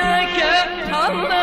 i yeke kaldı